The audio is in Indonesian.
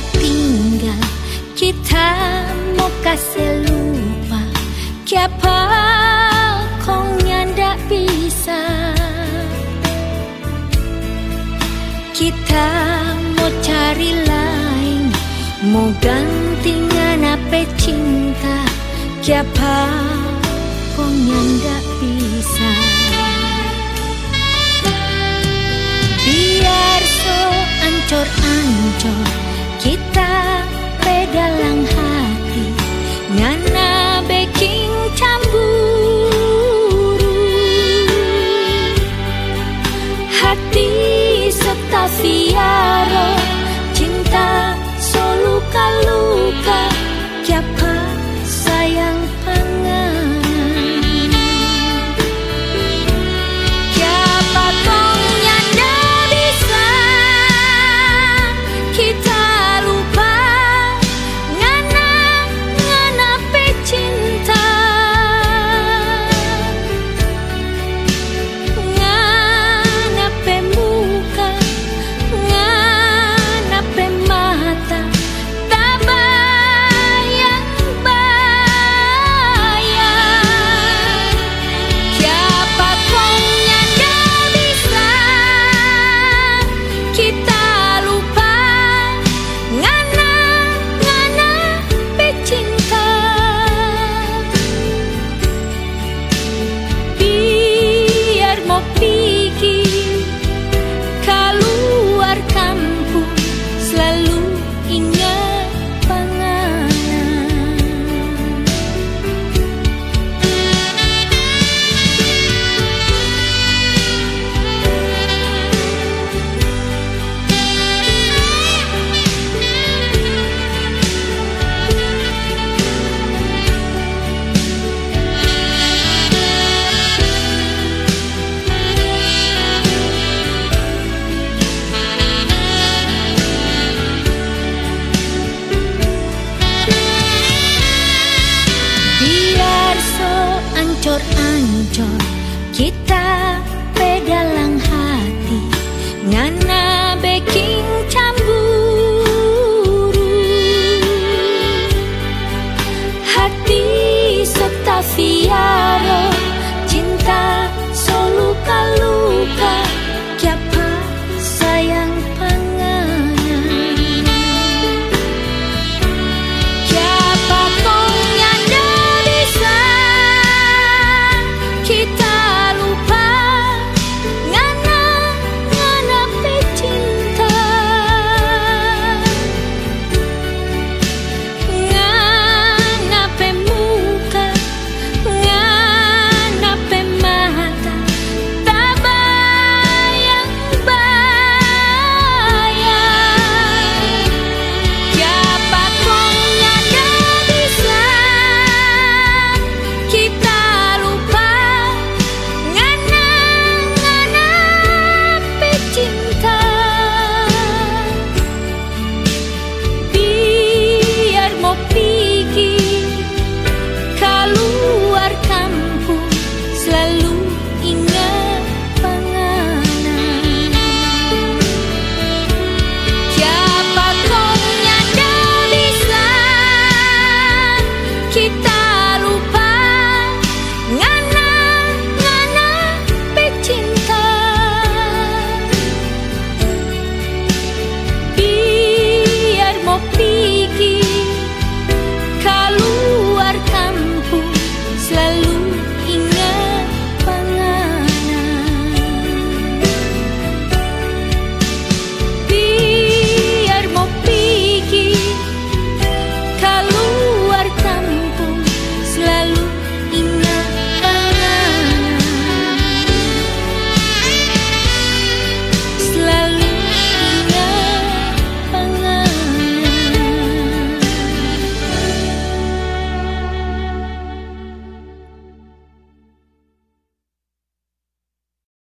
setinggal Kita mau kasih lupa Siapa kau ndak bisa. Kita mau cari lain Mau gantingan apa cinta Siapa kau ndak bisa. Biar so ancor-ancor Kita pedalang hati kita pedalang hati ngana baking camburu hati cinta